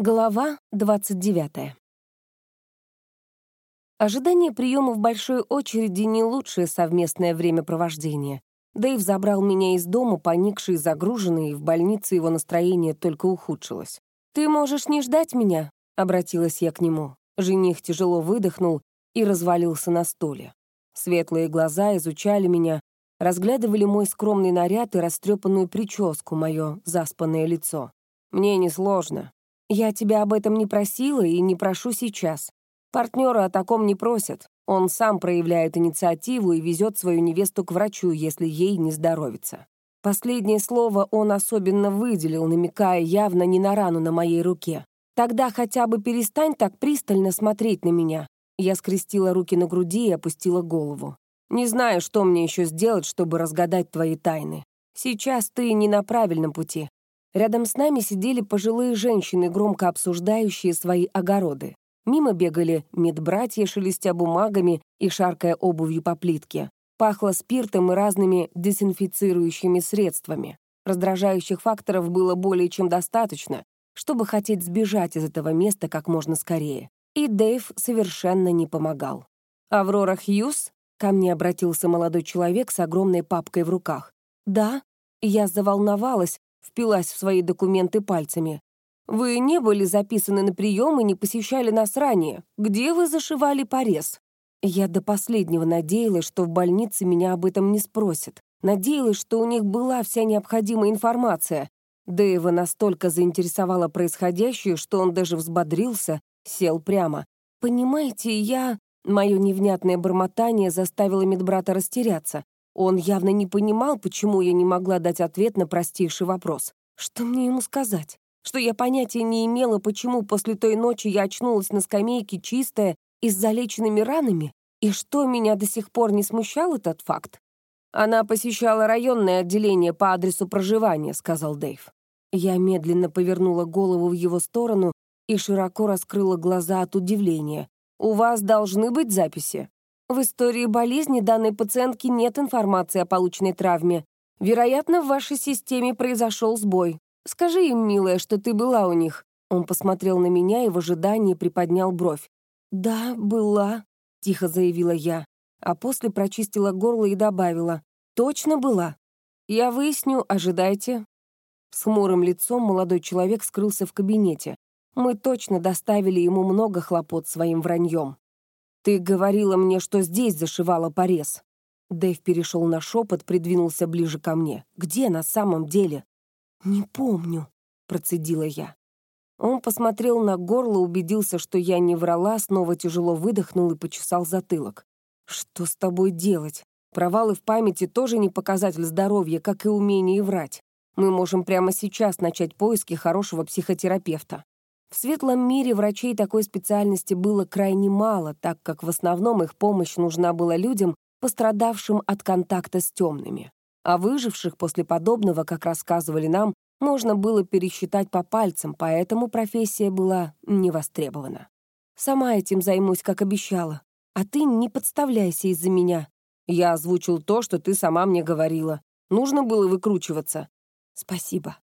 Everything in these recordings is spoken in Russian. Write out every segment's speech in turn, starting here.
Глава 29. Ожидание приема в большой очереди — не лучшее совместное времяпровождение. Дэйв забрал меня из дома, поникший и загруженный, и в больнице его настроение только ухудшилось. «Ты можешь не ждать меня?» — обратилась я к нему. Жених тяжело выдохнул и развалился на стуле. Светлые глаза изучали меня, разглядывали мой скромный наряд и растрепанную прическу, мое заспанное лицо. «Мне несложно», я тебя об этом не просила и не прошу сейчас. Партнера о таком не просят. Он сам проявляет инициативу и везет свою невесту к врачу, если ей не здоровится. Последнее слово он особенно выделил, намекая явно не на рану на моей руке. «Тогда хотя бы перестань так пристально смотреть на меня». Я скрестила руки на груди и опустила голову. «Не знаю, что мне еще сделать, чтобы разгадать твои тайны. Сейчас ты не на правильном пути. Рядом с нами сидели пожилые женщины, громко обсуждающие свои огороды. Мимо бегали медбратья, шелестя бумагами и шаркая обувью по плитке. Пахло спиртом и разными дезинфицирующими средствами. Раздражающих факторов было более чем достаточно, чтобы хотеть сбежать из этого места как можно скорее. И Дэйв совершенно не помогал. «Аврора Хьюз?» — ко мне обратился молодой человек с огромной папкой в руках. «Да». Я заволновалась, впилась в свои документы пальцами. «Вы не были записаны на прием и не посещали нас ранее. Где вы зашивали порез?» Я до последнего надеялась, что в больнице меня об этом не спросят. Надеялась, что у них была вся необходимая информация. Дэйва настолько заинтересовало происходящее, что он даже взбодрился, сел прямо. «Понимаете, я...» Мое невнятное бормотание заставило медбрата растеряться. Он явно не понимал, почему я не могла дать ответ на простейший вопрос. Что мне ему сказать? Что я понятия не имела, почему после той ночи я очнулась на скамейке чистая и с залеченными ранами? И что меня до сих пор не смущал этот факт? «Она посещала районное отделение по адресу проживания», — сказал Дэйв. Я медленно повернула голову в его сторону и широко раскрыла глаза от удивления. «У вас должны быть записи?» В истории болезни данной пациентки нет информации о полученной травме. Вероятно, в вашей системе произошел сбой. Скажи им, милая, что ты была у них». Он посмотрел на меня и в ожидании приподнял бровь. «Да, была», — тихо заявила я, а после прочистила горло и добавила. «Точно была. Я выясню, ожидайте». С хмурым лицом молодой человек скрылся в кабинете. Мы точно доставили ему много хлопот своим враньем. «Ты говорила мне, что здесь зашивала порез». Дэйв перешел на шепот, придвинулся ближе ко мне. «Где на самом деле?» «Не помню», — процедила я. Он посмотрел на горло, убедился, что я не врала, снова тяжело выдохнул и почесал затылок. «Что с тобой делать? Провалы в памяти тоже не показатель здоровья, как и умение врать. Мы можем прямо сейчас начать поиски хорошего психотерапевта. В светлом мире врачей такой специальности было крайне мало, так как в основном их помощь нужна была людям, пострадавшим от контакта с темными. А выживших после подобного, как рассказывали нам, можно было пересчитать по пальцам, поэтому профессия была не востребована. Сама этим займусь, как обещала. А ты не подставляйся из-за меня. Я озвучил то, что ты сама мне говорила. Нужно было выкручиваться. Спасибо.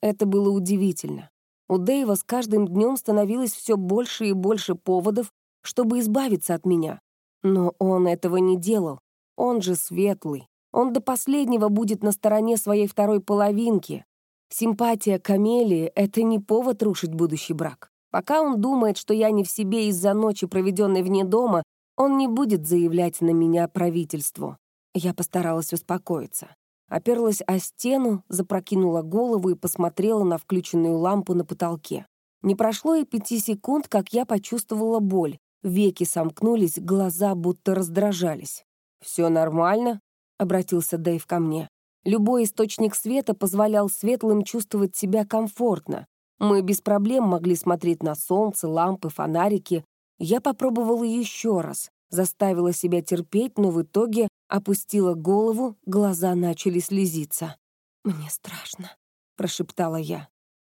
Это было удивительно. У Дэйва с каждым днем становилось все больше и больше поводов, чтобы избавиться от меня. Но он этого не делал. Он же светлый. Он до последнего будет на стороне своей второй половинки. Симпатия к Амелии — это не повод рушить будущий брак. Пока он думает, что я не в себе из-за ночи, проведенной вне дома, он не будет заявлять на меня правительству. Я постаралась успокоиться оперлась о стену, запрокинула голову и посмотрела на включенную лампу на потолке. Не прошло и пяти секунд, как я почувствовала боль. Веки сомкнулись, глаза будто раздражались. «Все нормально?» — обратился Дэйв ко мне. Любой источник света позволял светлым чувствовать себя комфортно. Мы без проблем могли смотреть на солнце, лампы, фонарики. Я попробовала еще раз, заставила себя терпеть, но в итоге опустила голову, глаза начали слезиться. «Мне страшно», — прошептала я.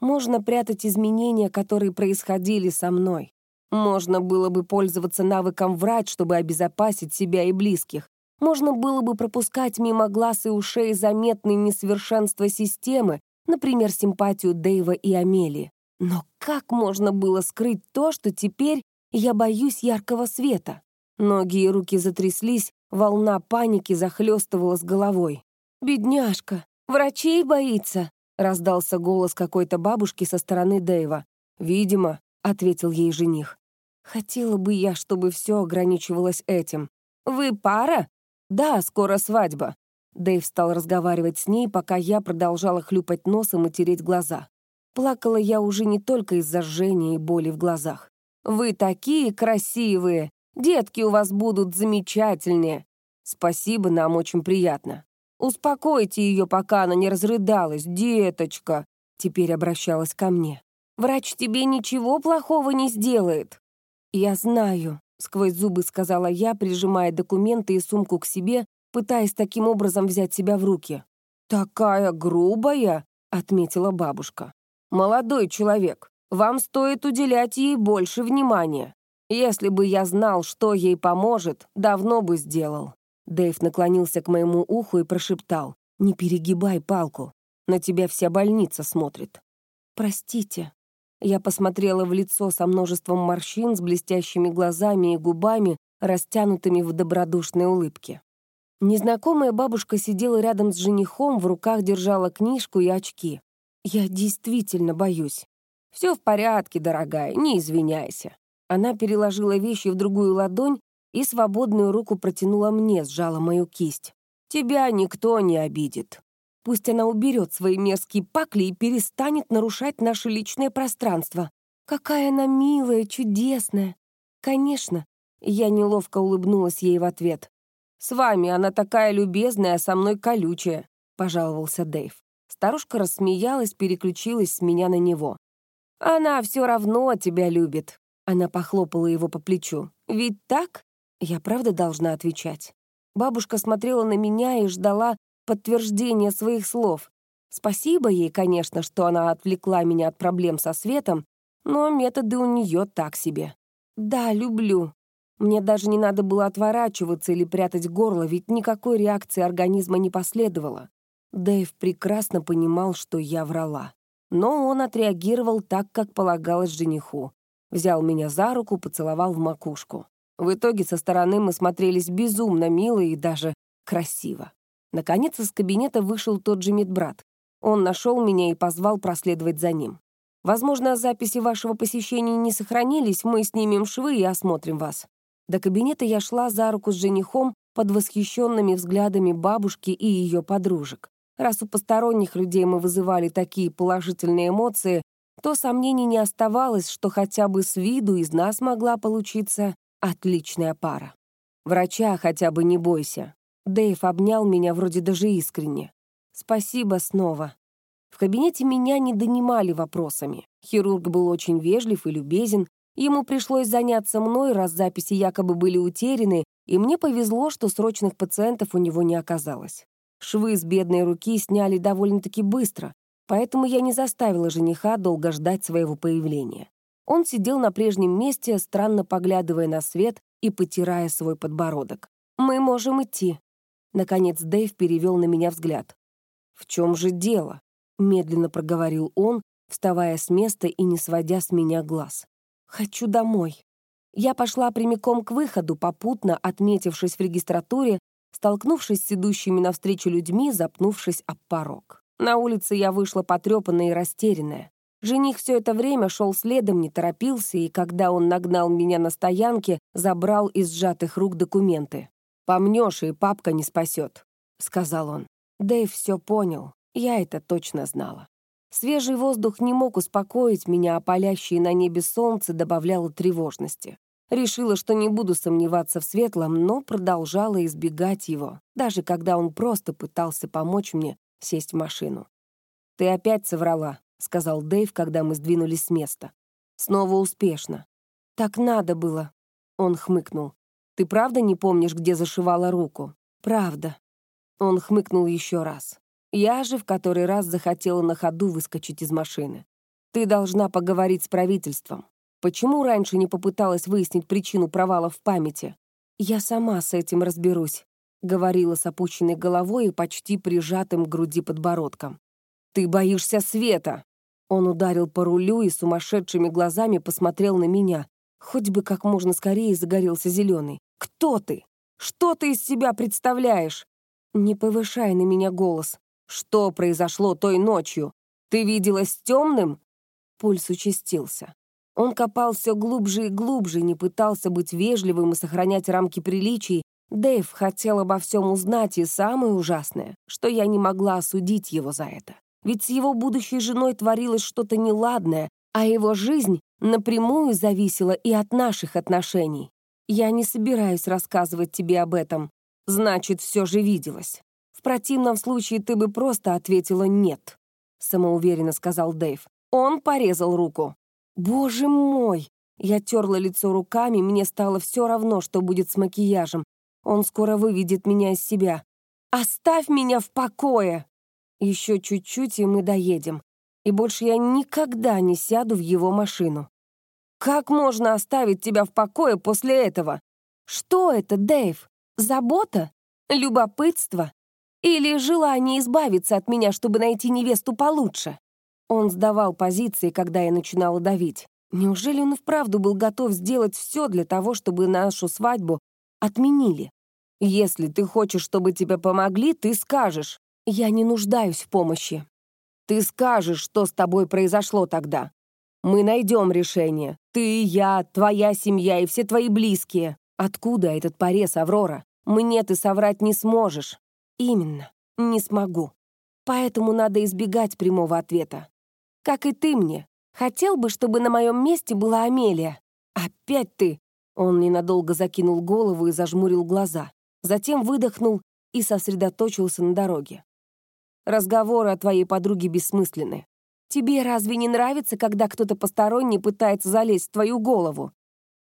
«Можно прятать изменения, которые происходили со мной. Можно было бы пользоваться навыком врать, чтобы обезопасить себя и близких. Можно было бы пропускать мимо глаз и ушей заметные несовершенства системы, например, симпатию Дэйва и Амелии. Но как можно было скрыть то, что теперь я боюсь яркого света? Ноги и руки затряслись, волна паники захлестывала с головой. «Бедняжка, врачей боится!» — раздался голос какой-то бабушки со стороны Дэйва. «Видимо», — ответил ей жених. «Хотела бы я, чтобы все ограничивалось этим. Вы пара?» «Да, скоро свадьба». Дэйв стал разговаривать с ней, пока я продолжала хлюпать носом и тереть глаза. Плакала я уже не только из-за жжения и боли в глазах. «Вы такие красивые! Детки у вас будут замечательные!» «Спасибо, нам очень приятно». «Успокойте ее, пока она не разрыдалась, деточка!» Теперь обращалась ко мне. «Врач тебе ничего плохого не сделает!» «Я знаю», — сквозь зубы сказала я, прижимая документы и сумку к себе, пытаясь таким образом взять себя в руки. «Такая грубая», — отметила бабушка. «Молодой человек, вам стоит уделять ей больше внимания. Если бы я знал, что ей поможет, давно бы сделал». Дэйв наклонился к моему уху и прошептал. «Не перегибай палку. На тебя вся больница смотрит». «Простите». Я посмотрела в лицо со множеством морщин, с блестящими глазами и губами, растянутыми в добродушной улыбке. Незнакомая бабушка сидела рядом с женихом, в руках держала книжку и очки. «Я действительно боюсь». «Все в порядке, дорогая, не извиняйся». Она переложила вещи в другую ладонь и свободную руку протянула мне, сжала мою кисть. «Тебя никто не обидит. Пусть она уберет свои мерзкие пакли и перестанет нарушать наше личное пространство. Какая она милая, чудесная. Конечно, я неловко улыбнулась ей в ответ. «С вами она такая любезная, а со мной колючая», — пожаловался Дэйв. Старушка рассмеялась, переключилась с меня на него. «Она все равно тебя любит», — она похлопала его по плечу. «Ведь так?» Я правда должна отвечать. Бабушка смотрела на меня и ждала подтверждения своих слов. Спасибо ей, конечно, что она отвлекла меня от проблем со светом, но методы у нее так себе. Да, люблю. Мне даже не надо было отворачиваться или прятать горло, ведь никакой реакции организма не последовало. Дэйв прекрасно понимал, что я врала. Но он отреагировал так, как полагалось жениху. Взял меня за руку, поцеловал в макушку. В итоге со стороны мы смотрелись безумно мило и даже красиво. Наконец из кабинета вышел тот же медбрат. Он нашел меня и позвал проследовать за ним. Возможно, записи вашего посещения не сохранились, мы снимем швы и осмотрим вас. До кабинета я шла за руку с женихом под восхищенными взглядами бабушки и ее подружек. Раз у посторонних людей мы вызывали такие положительные эмоции, то сомнений не оставалось, что хотя бы с виду из нас могла получиться Отличная пара. Врача хотя бы не бойся. Дэйв обнял меня вроде даже искренне. Спасибо снова. В кабинете меня не донимали вопросами. Хирург был очень вежлив и любезен. Ему пришлось заняться мной, раз записи якобы были утеряны, и мне повезло, что срочных пациентов у него не оказалось. Швы с бедной руки сняли довольно-таки быстро, поэтому я не заставила жениха долго ждать своего появления. Он сидел на прежнем месте, странно поглядывая на свет и потирая свой подбородок. «Мы можем идти». Наконец Дэйв перевел на меня взгляд. «В чем же дело?» — медленно проговорил он, вставая с места и не сводя с меня глаз. «Хочу домой». Я пошла прямиком к выходу, попутно отметившись в регистратуре, столкнувшись с идущими навстречу людьми, запнувшись об порог. На улице я вышла потрепанная и растерянная. Жених все это время шел следом, не торопился, и когда он нагнал меня на стоянке, забрал из сжатых рук документы. «Помнешь, и папка не спасет», — сказал он. Дэйв все понял, я это точно знала. Свежий воздух не мог успокоить меня, а палящее на небе солнце добавляло тревожности. Решила, что не буду сомневаться в светлом, но продолжала избегать его, даже когда он просто пытался помочь мне сесть в машину. «Ты опять соврала», — сказал Дэйв, когда мы сдвинулись с места. «Снова успешно». «Так надо было», — он хмыкнул. «Ты правда не помнишь, где зашивала руку?» «Правда». Он хмыкнул еще раз. Я же в который раз захотела на ходу выскочить из машины. «Ты должна поговорить с правительством. Почему раньше не попыталась выяснить причину провала в памяти?» «Я сама с этим разберусь», — говорила с опущенной головой и почти прижатым к груди подбородком. «Ты боишься света!» Он ударил по рулю и сумасшедшими глазами посмотрел на меня. Хоть бы как можно скорее загорелся зеленый. «Кто ты? Что ты из себя представляешь?» «Не повышай на меня голос. Что произошло той ночью? Ты виделась темным?» Пульс участился. Он копал все глубже и глубже, не пытался быть вежливым и сохранять рамки приличий. Дэйв хотел обо всем узнать, и самое ужасное, что я не могла осудить его за это. Ведь с его будущей женой творилось что-то неладное, а его жизнь напрямую зависела и от наших отношений. Я не собираюсь рассказывать тебе об этом. Значит, все же виделась. В противном случае ты бы просто ответила «нет», — самоуверенно сказал Дэйв. Он порезал руку. Боже мой! Я терла лицо руками, мне стало все равно, что будет с макияжем. Он скоро выведет меня из себя. «Оставь меня в покое!» Еще чуть-чуть, и мы доедем. И больше я никогда не сяду в его машину. Как можно оставить тебя в покое после этого? Что это, Дэйв? Забота? Любопытство? Или желание избавиться от меня, чтобы найти невесту получше? Он сдавал позиции, когда я начинала давить. Неужели он вправду был готов сделать все для того, чтобы нашу свадьбу отменили? Если ты хочешь, чтобы тебе помогли, ты скажешь. Я не нуждаюсь в помощи. Ты скажешь, что с тобой произошло тогда. Мы найдем решение. Ты, я, твоя семья и все твои близкие. Откуда этот порез, Аврора? Мне ты соврать не сможешь. Именно, не смогу. Поэтому надо избегать прямого ответа как и ты мне. Хотел бы, чтобы на моем месте была Амелия. Опять ты!» Он ненадолго закинул голову и зажмурил глаза. Затем выдохнул и сосредоточился на дороге. «Разговоры о твоей подруге бессмысленны. Тебе разве не нравится, когда кто-то посторонний пытается залезть в твою голову?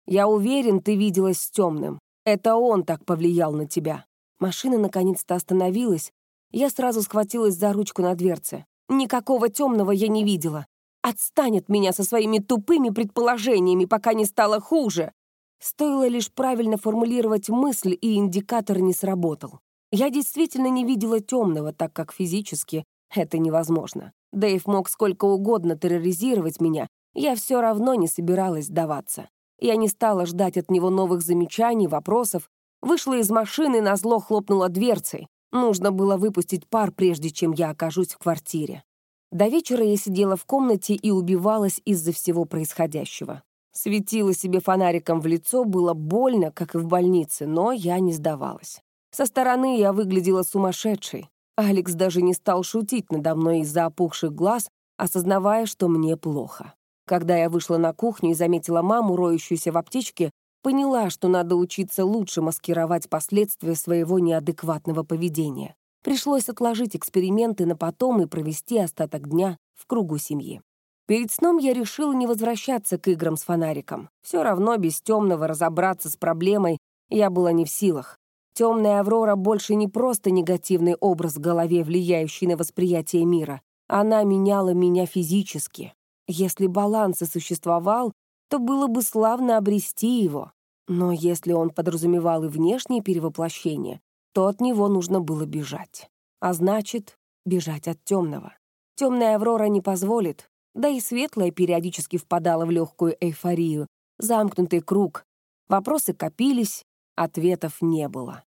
Я уверен, ты виделась с темным. Это он так повлиял на тебя». Машина наконец-то остановилась. Я сразу схватилась за ручку на дверце. Никакого темного я не видела. Отстань от меня со своими тупыми предположениями, пока не стало хуже. Стоило лишь правильно формулировать мысль, и индикатор не сработал. Я действительно не видела темного, так как физически это невозможно. Дэйв мог сколько угодно терроризировать меня, я все равно не собиралась сдаваться. Я не стала ждать от него новых замечаний, вопросов, вышла из машины, назло хлопнула дверцей. Нужно было выпустить пар, прежде чем я окажусь в квартире. До вечера я сидела в комнате и убивалась из-за всего происходящего. Светила себе фонариком в лицо, было больно, как и в больнице, но я не сдавалась. Со стороны я выглядела сумасшедшей. Алекс даже не стал шутить надо мной из-за опухших глаз, осознавая, что мне плохо. Когда я вышла на кухню и заметила маму, роющуюся в аптечке, Поняла, что надо учиться лучше маскировать последствия своего неадекватного поведения. Пришлось отложить эксперименты на потом и провести остаток дня в кругу семьи. Перед сном я решила не возвращаться к играм с фонариком. Все равно без темного разобраться с проблемой я была не в силах. Темная Аврора больше не просто негативный образ в голове, влияющий на восприятие мира. Она меняла меня физически. Если баланс и существовал, то было бы славно обрести его. Но если он подразумевал и внешнее перевоплощение, то от него нужно было бежать. А значит, бежать от темного. Темная Аврора не позволит, да и светлая периодически впадала в легкую эйфорию. Замкнутый круг. Вопросы копились, ответов не было.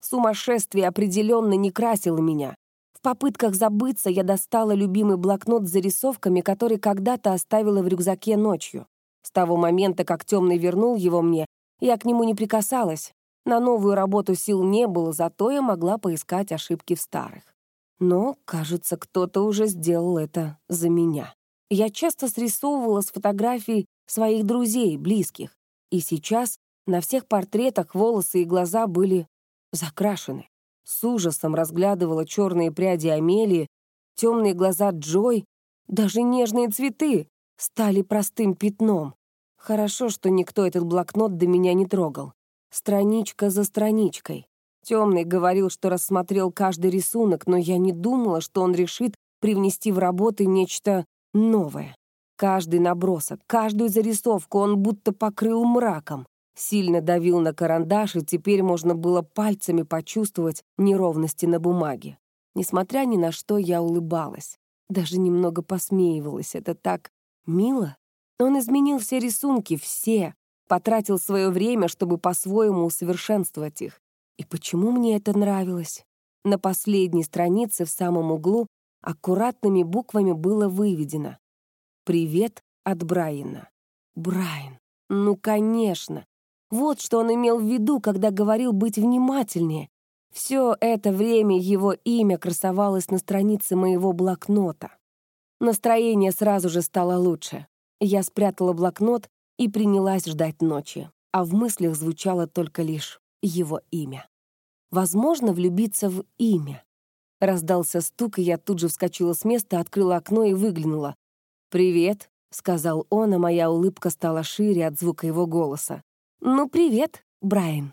Сумасшествие определенно не красило меня. В попытках забыться я достала любимый блокнот с зарисовками, который когда-то оставила в рюкзаке ночью. С того момента, как темный вернул его мне, я к нему не прикасалась. На новую работу сил не было, зато я могла поискать ошибки в старых. Но, кажется, кто-то уже сделал это за меня. Я часто срисовывала с фотографий своих друзей, близких. И сейчас на всех портретах волосы и глаза были закрашены. С ужасом разглядывала черные пряди Амелии, темные глаза Джой, даже нежные цветы стали простым пятном. Хорошо, что никто этот блокнот до меня не трогал. Страничка за страничкой. Темный говорил, что рассмотрел каждый рисунок, но я не думала, что он решит привнести в работы нечто новое. Каждый набросок, каждую зарисовку он будто покрыл мраком. Сильно давил на карандаш, и теперь можно было пальцами почувствовать неровности на бумаге. Несмотря ни на что, я улыбалась. Даже немного посмеивалась. Это так мило. Он изменил все рисунки, все. Потратил свое время, чтобы по-своему усовершенствовать их. И почему мне это нравилось? На последней странице в самом углу аккуратными буквами было выведено «Привет от Брайана». Брайан. Ну, конечно. Вот что он имел в виду, когда говорил быть внимательнее. Все это время его имя красовалось на странице моего блокнота. Настроение сразу же стало лучше. Я спрятала блокнот и принялась ждать ночи, а в мыслях звучало только лишь его имя. Возможно, влюбиться в имя. Раздался стук, и я тут же вскочила с места, открыла окно и выглянула. «Привет», — сказал он, а моя улыбка стала шире от звука его голоса. «Ну, привет, Брайан».